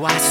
Why